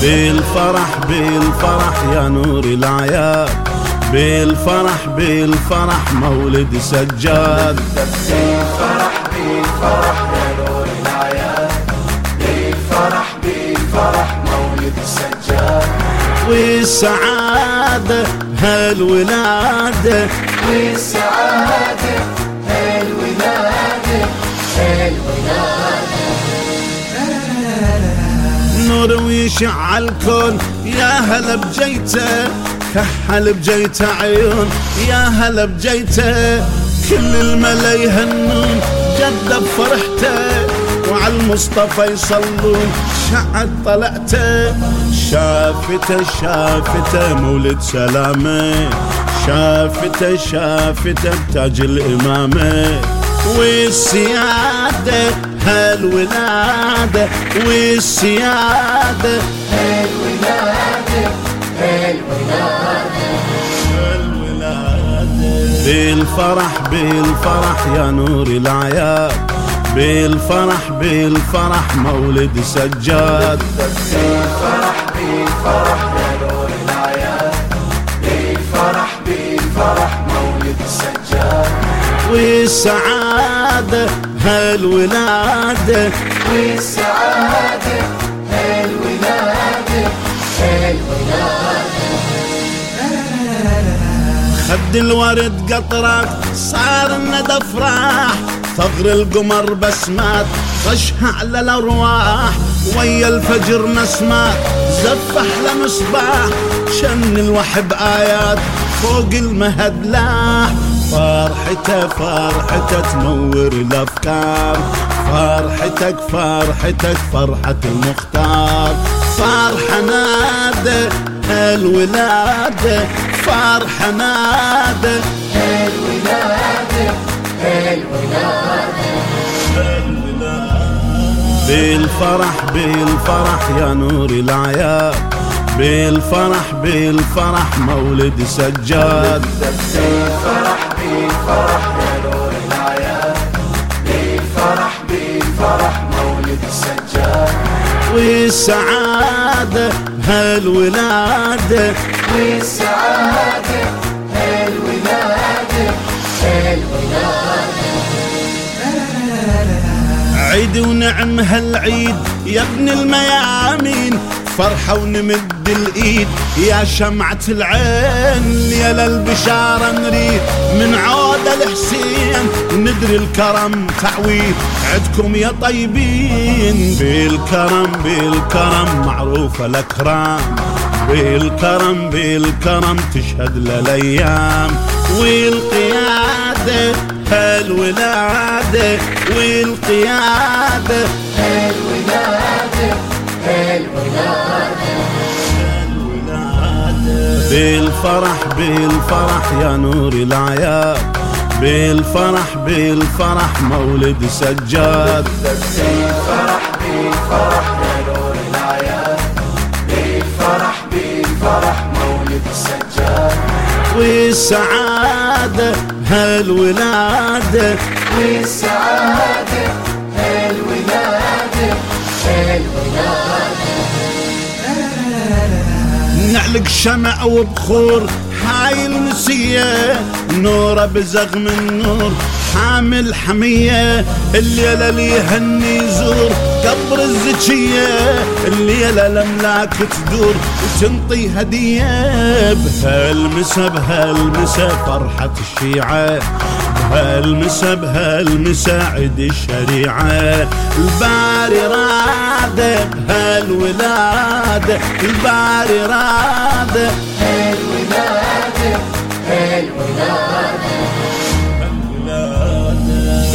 بالفرح بالفرح يا نور العياد بالفرح بالفرح مولد سجاد. بالفرح بالفرح يا نور العياد بالفرح بالفرح مولد السجاد والسعادة هالولادة. والسعادة هالولادة هالولادة. ويشع الكون يا هلا بجيته كحل بجيته عيون. يا هلا بجيته كل الملأ يهنون. جد بفرحته وعلى المصطفى يصلون. شعد طلعته شافته شافته مولد سلامة. شافته شافته بتاج الإمامة. والسيادة هالولادة والسيادة. هالولادة هالولادة هالولادة بالفرح بالفرح يا نور العياد بالفرح بالفرح مولد سجاد. بالفرح بالفرح يا نور العياد بالفرح بالفرح مولد السجاد والسعادة هالولادة والسعادة هالولادة هالولادة خد الورد قطرك صار الندى افراح. ثغر القمر بسمات طشها على الأرواح. ويا الفجر نسمات زف أحلى مصباح. شن الوحب آيات فوق المهد لاح. فرحته فرحته تنور الأفكار. فرحتك فرحتك فرحة المختار. فرحة نادى الولادة فرحة نادى هالولادة هالولادة بالفرح بالفرح يا نور العياد بالفرح بالفرح مولد سجاد. بالفرح بالفرح يا نور العياد بالفرح بالفرح مولد السجاد. والسعادة هالولادة والسعادة هالولادة هالولادة عيد ونعم هالعيد يا ابن الميامين. فرحة ونمد الإيد. يا شمعة العين يا للبشارة نريد. من عود الحسين ندري الكرم تعويد. عدكم يا طيبين بالكرم بالكرم. معروفة الأكرام. بالكرم بالكرم تشهد للأيام. والقيادة هالولادة. والقيادة هالولادة. بالفرح بالفرح يا نور العياد بالفرح بالفرح مولد سجاد. بالفرح بالفرح يا نور العياد بالفرح بالفرح مولد السجاد والسعادة هالولادة. والسعادة هالولادة. نعلق شمع وبخور. هاي النسية نوره بزغ من نور حامل حمية الليلة اللي يهني يزور. قبر الزكية الليلة الأملاك تدور. وتنطي هدية بهالمسا بهالمسا فرحة الشيعة. بهالمسا بهالمسا عيد الشريعة. الباري رادة بهالولادة. الباري رادة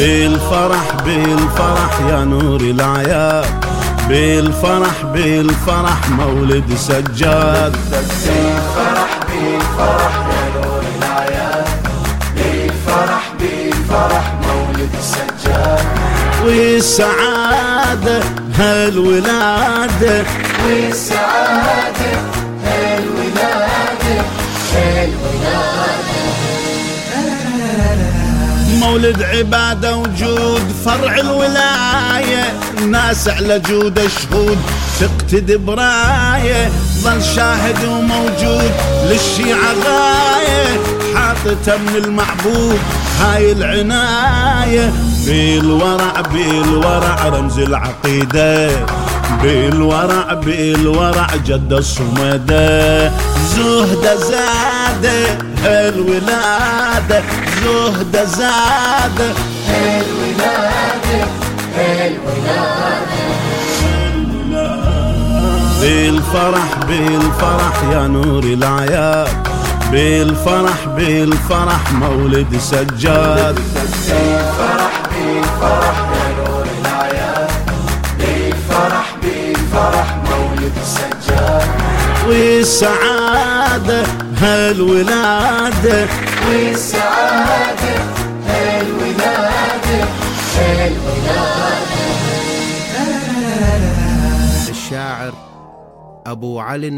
بالفرح بالفرح يا نور العياد بالفرح بالفرح مولد سجاد. بالفرح بالفرح يا نور العياد بالفرح بالفرح مولد السجاد والسعادة هالولادة. والسعادة مولد عبادة وجود فرع الولاية ناس على جود شهود تقتدي براية ظل شاهد وموجود للشيعة غاية حاطتها من المعبود هاي العناية. بالورع بالورع رمز العقيدة. بالورع بالورع جد الصمدة. زهدة زادة الولادة. الولادة الولادة بالفرح بالفرح يا نور العياد بالفرح بالفرح مولد سجاد. بالفرح بالفرح يا نور الأعياد. بالفرح بالفرح مولد السجاد والسعادة هالولادة والسعادة الولادة الولادة الشاعر أبو علي الناصر.